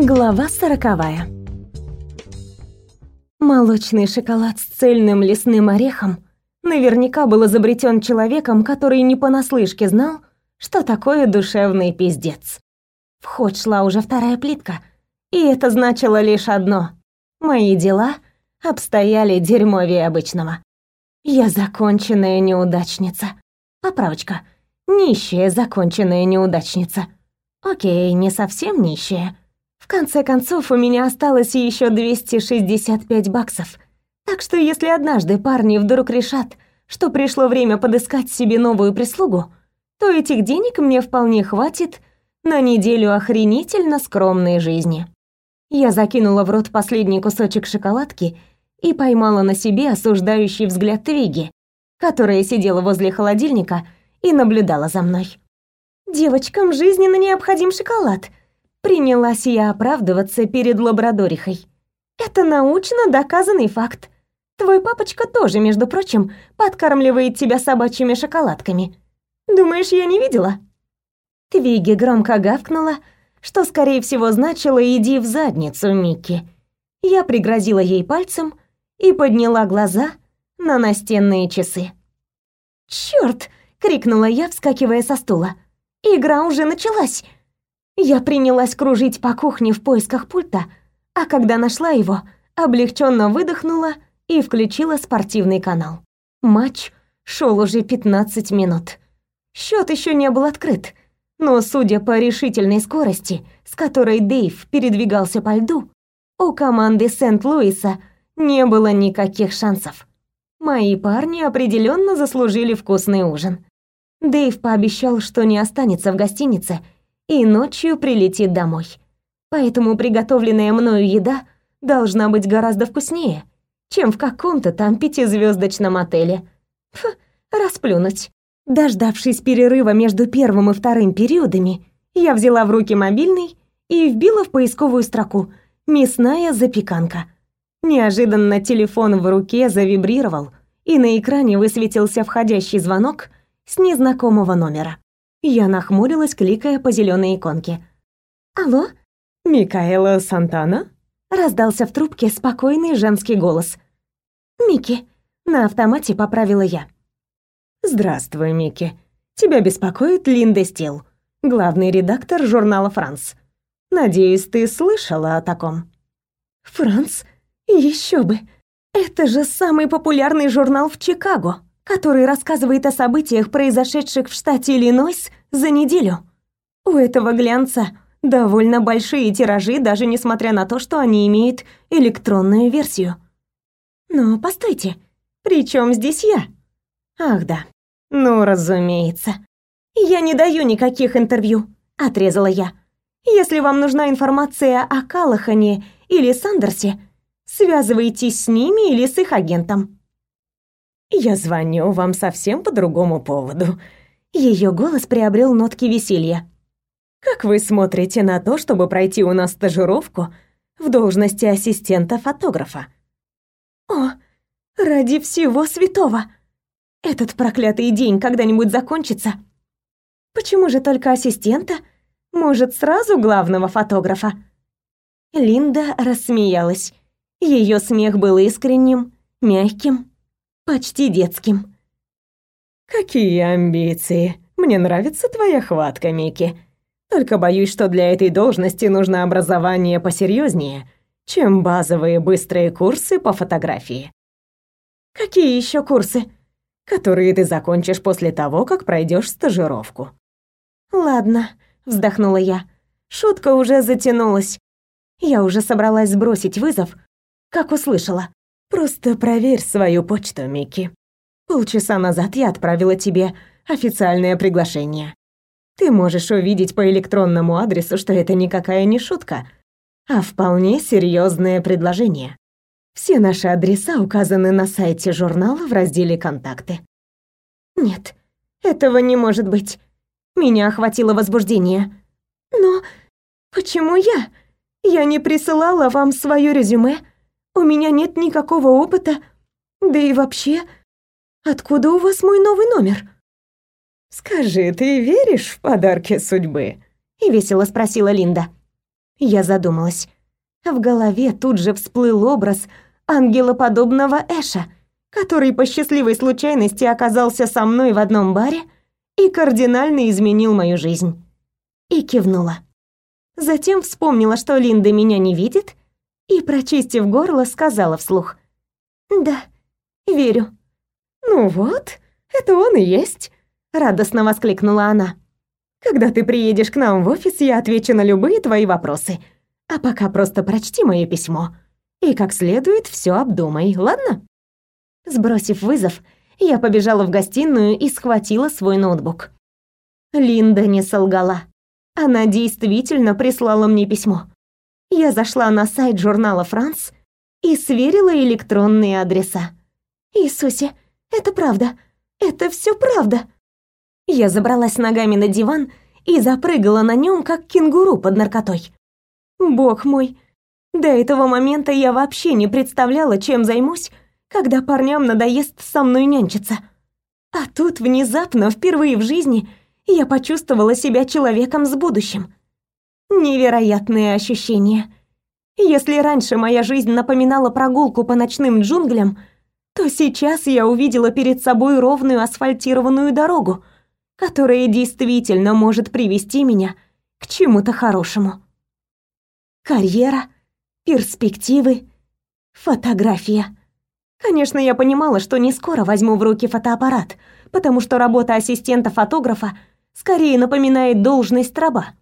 Глава сороковая. Молочный шоколад с цельным лесным орехом наверняка был изобретен человеком, который не понаслышке знал, что такое душевный пиздец. В ход шла уже вторая плитка, и это значило лишь одно — мои дела обстояли дерьмовее обычного. Я законченная неудачница. Поправочка. Нищая законченная неудачница. Окей, не совсем нищая. В конце концов, у меня осталось еще 265 баксов. Так что если однажды парни вдруг решат, что пришло время подыскать себе новую прислугу, то этих денег мне вполне хватит на неделю охренительно скромной жизни. Я закинула в рот последний кусочек шоколадки и поймала на себе осуждающий взгляд Твиги, которая сидела возле холодильника и наблюдала за мной. «Девочкам жизненно необходим шоколад», принялась я оправдываться перед лабрадорихой. «Это научно доказанный факт. Твой папочка тоже, между прочим, подкармливает тебя собачьими шоколадками. Думаешь, я не видела?» Твиги громко гавкнула, что, скорее всего, значило «иди в задницу, Микки». Я пригрозила ей пальцем и подняла глаза на настенные часы. «Чёрт!» — крикнула я, вскакивая со стула. «Игра уже началась!» Я принялась кружить по кухне в поисках пульта, а когда нашла его, облегченно выдохнула и включила спортивный канал. Матч шел уже 15 минут. Счет еще не был открыт, но, судя по решительной скорости, с которой Дэйв передвигался по льду, у команды Сент-Луиса не было никаких шансов. Мои парни определенно заслужили вкусный ужин. Дэйв пообещал, что не останется в гостинице и ночью прилетит домой. Поэтому приготовленная мною еда должна быть гораздо вкуснее, чем в каком-то там пятизвездочном отеле. Фу, расплюнуть. Дождавшись перерыва между первым и вторым периодами, я взяла в руки мобильный и вбила в поисковую строку «Мясная запеканка». Неожиданно телефон в руке завибрировал, и на экране высветился входящий звонок с незнакомого номера. Я нахмурилась, кликая по зеленой иконке. «Алло?» «Микаэла Сантана?» Раздался в трубке спокойный женский голос. «Микки», — на автомате поправила я. «Здравствуй, Микки. Тебя беспокоит Линда Стил, главный редактор журнала «Франс». Надеюсь, ты слышала о таком?» «Франс? Еще бы! Это же самый популярный журнал в Чикаго, который рассказывает о событиях, произошедших в штате Иллинойс за неделю. У этого глянца довольно большие тиражи, даже несмотря на то, что они имеют электронную версию. Но постойте, при чем здесь я?» Ах да, ну разумеется. Я не даю никаких интервью, отрезала я. Если вам нужна информация о Калахане или Сандерсе, связывайтесь с ними или с их агентом. Я звоню вам совсем по другому поводу. Ее голос приобрел нотки веселья. Как вы смотрите на то, чтобы пройти у нас стажировку в должности ассистента фотографа? О, ради всего святого! Этот проклятый день когда-нибудь закончится? Почему же только ассистента? Может, сразу главного фотографа? Линда рассмеялась. Ее смех был искренним, мягким, почти детским. Какие амбиции? Мне нравится твоя хватка, Мики. Только боюсь, что для этой должности нужно образование посерьезнее, чем базовые быстрые курсы по фотографии. Какие еще курсы? которые ты закончишь после того, как пройдешь стажировку. Ладно, вздохнула я. Шутка уже затянулась. Я уже собралась сбросить вызов, как услышала. Просто проверь свою почту, Микки. Полчаса назад я отправила тебе официальное приглашение. Ты можешь увидеть по электронному адресу, что это никакая не шутка, а вполне серьезное предложение. Все наши адреса указаны на сайте журнала в разделе «Контакты». Нет, этого не может быть. Меня охватило возбуждение. Но почему я? Я не присылала вам свое резюме. У меня нет никакого опыта. Да и вообще, откуда у вас мой новый номер? Скажи, ты веришь в подарки судьбы? И весело спросила Линда. Я задумалась. В голове тут же всплыл образ ангелоподобного Эша, который по счастливой случайности оказался со мной в одном баре и кардинально изменил мою жизнь. И кивнула. Затем вспомнила, что Линда меня не видит, и, прочистив горло, сказала вслух. «Да, верю». «Ну вот, это он и есть», — радостно воскликнула она. «Когда ты приедешь к нам в офис, я отвечу на любые твои вопросы. А пока просто прочти мое письмо и как следует все обдумай, ладно?» Сбросив вызов, я побежала в гостиную и схватила свой ноутбук. Линда не солгала. Она действительно прислала мне письмо. Я зашла на сайт журнала «Франс» и сверила электронные адреса. Иисусе, это правда. Это все правда. Я забралась ногами на диван и запрыгала на нем, как кенгуру под наркотой. Бог мой, до этого момента я вообще не представляла, чем займусь, когда парням надоест со мной нянчиться. А тут внезапно, впервые в жизни, я почувствовала себя человеком с будущим. Невероятные ощущения. Если раньше моя жизнь напоминала прогулку по ночным джунглям, то сейчас я увидела перед собой ровную асфальтированную дорогу, которая действительно может привести меня к чему-то хорошему. Карьера, перспективы, фотография. Конечно, я понимала, что не скоро возьму в руки фотоаппарат, потому что работа ассистента-фотографа скорее напоминает должность раба.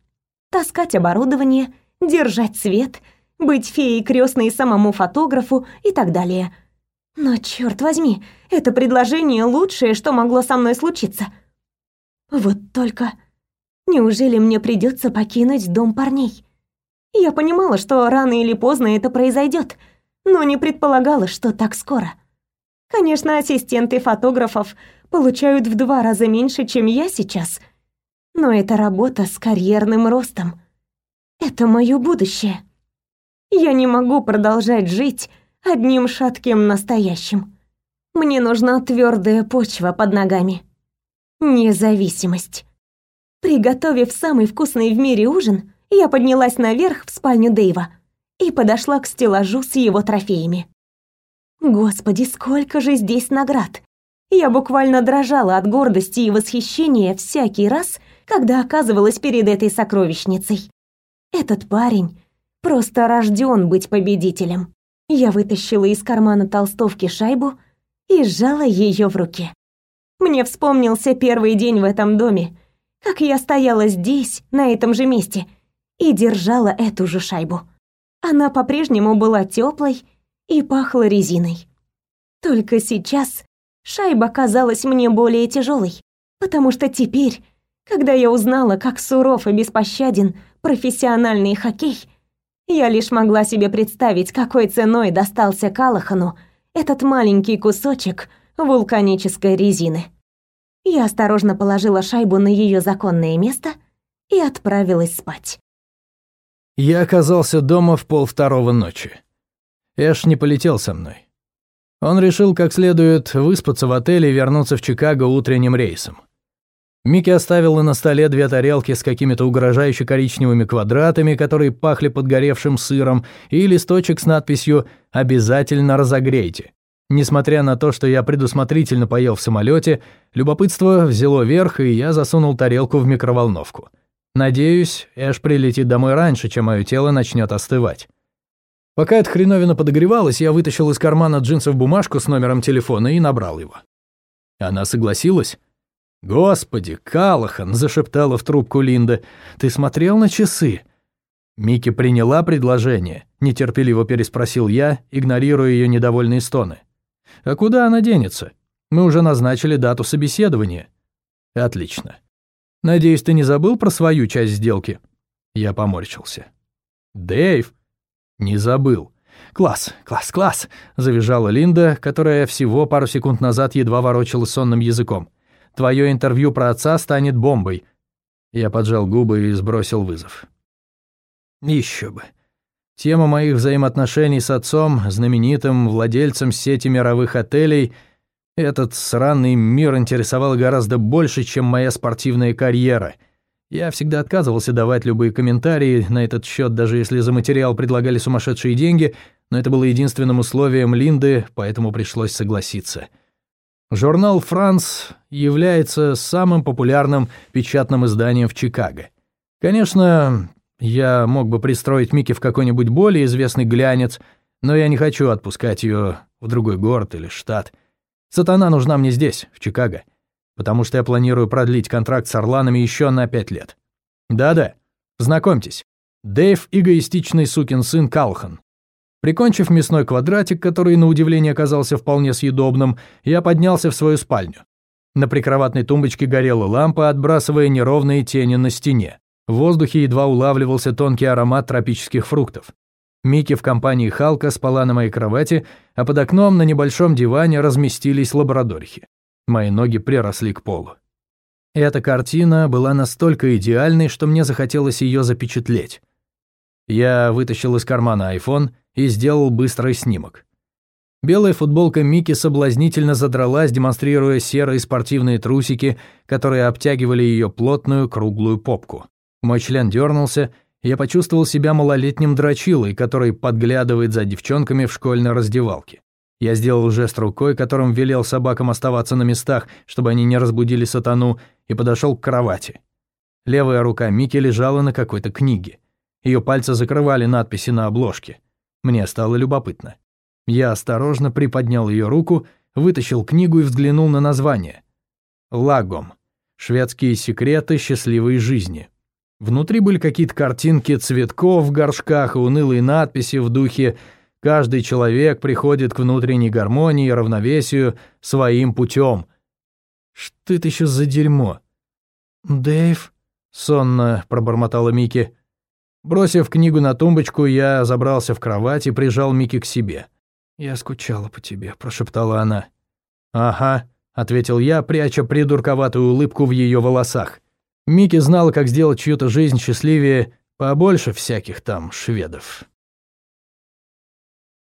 Таскать оборудование, держать свет, быть феей крестной самому фотографу и так далее. Но черт возьми, это предложение лучшее, что могло со мной случиться. Вот только неужели мне придется покинуть дом парней? Я понимала, что рано или поздно это произойдет, но не предполагала, что так скоро. Конечно, ассистенты фотографов получают в два раза меньше, чем я сейчас — но это работа с карьерным ростом. Это мое будущее. Я не могу продолжать жить одним шатким настоящим. Мне нужна твердая почва под ногами. Независимость. Приготовив самый вкусный в мире ужин, я поднялась наверх в спальню Дэйва и подошла к стеллажу с его трофеями. Господи, сколько же здесь наград! Я буквально дрожала от гордости и восхищения всякий раз, когда оказывалась перед этой сокровищницей. Этот парень просто рожден быть победителем. Я вытащила из кармана толстовки шайбу и сжала ее в руке. Мне вспомнился первый день в этом доме, как я стояла здесь, на этом же месте, и держала эту же шайбу. Она по-прежнему была теплой и пахла резиной. Только сейчас шайба казалась мне более тяжелой, потому что теперь когда я узнала, как суров и беспощаден профессиональный хоккей, я лишь могла себе представить, какой ценой достался Калахану этот маленький кусочек вулканической резины. Я осторожно положила шайбу на ее законное место и отправилась спать. Я оказался дома в полвторого ночи. Эш не полетел со мной. Он решил как следует выспаться в отеле и вернуться в Чикаго утренним рейсом. Микки оставила на столе две тарелки с какими-то угрожающе коричневыми квадратами, которые пахли подгоревшим сыром, и листочек с надписью «Обязательно разогрейте». Несмотря на то, что я предусмотрительно поел в самолете, любопытство взяло верх, и я засунул тарелку в микроволновку. Надеюсь, Эш прилетит домой раньше, чем мое тело начнет остывать. Пока эта хреновина подогревалась, я вытащил из кармана джинсов бумажку с номером телефона и набрал его. Она согласилась. «Господи, Калахан!» – зашептала в трубку Линда. «Ты смотрел на часы?» Микки приняла предложение, нетерпеливо переспросил я, игнорируя ее недовольные стоны. «А куда она денется? Мы уже назначили дату собеседования». «Отлично. Надеюсь, ты не забыл про свою часть сделки?» Я поморщился. «Дэйв?» «Не забыл. Класс, класс, класс!» – завизжала Линда, которая всего пару секунд назад едва ворочала сонным языком. Твое интервью про отца станет бомбой». Я поджал губы и сбросил вызов. Еще бы. Тема моих взаимоотношений с отцом, знаменитым владельцем сети мировых отелей, этот сраный мир интересовал гораздо больше, чем моя спортивная карьера. Я всегда отказывался давать любые комментарии на этот счет, даже если за материал предлагали сумасшедшие деньги, но это было единственным условием Линды, поэтому пришлось согласиться. Журнал «Франс» является самым популярным печатным изданием в Чикаго. Конечно, я мог бы пристроить Микки в какой-нибудь более известный глянец, но я не хочу отпускать ее в другой город или штат. Сатана нужна мне здесь, в Чикаго потому что я планирую продлить контракт с Орланами еще на пять лет. Да-да, знакомьтесь, Дэйв – эгоистичный сукин сын Калхан. Прикончив мясной квадратик, который, на удивление, оказался вполне съедобным, я поднялся в свою спальню. На прикроватной тумбочке горела лампа, отбрасывая неровные тени на стене. В воздухе едва улавливался тонкий аромат тропических фруктов. Микки в компании Халка спала на моей кровати, а под окном на небольшом диване разместились лабрадорихи. Мои ноги приросли к полу. Эта картина была настолько идеальной, что мне захотелось ее запечатлеть. Я вытащил из кармана iPhone и сделал быстрый снимок. Белая футболка Микки соблазнительно задралась, демонстрируя серые спортивные трусики, которые обтягивали ее плотную круглую попку. Мой член дернулся, я почувствовал себя малолетним дрочилой, который подглядывает за девчонками в школьной раздевалке. Я сделал жест рукой, которым велел собакам оставаться на местах, чтобы они не разбудили сатану, и подошел к кровати. Левая рука Мики лежала на какой-то книге. Ее пальцы закрывали надписи на обложке. Мне стало любопытно. Я осторожно приподнял ее руку, вытащил книгу и взглянул на название. «Лагом. Шведские секреты счастливой жизни». Внутри были какие-то картинки цветков в горшках и унылые надписи в духе Каждый человек приходит к внутренней гармонии и равновесию своим путем. Что это еще за дерьмо? Дэйв, сонно пробормотала Мики. Бросив книгу на тумбочку, я забрался в кровать и прижал Мики к себе. «Я скучала по тебе», — прошептала она. «Ага», — ответил я, пряча придурковатую улыбку в ее волосах. Мики знала, как сделать чью-то жизнь счастливее побольше всяких там шведов.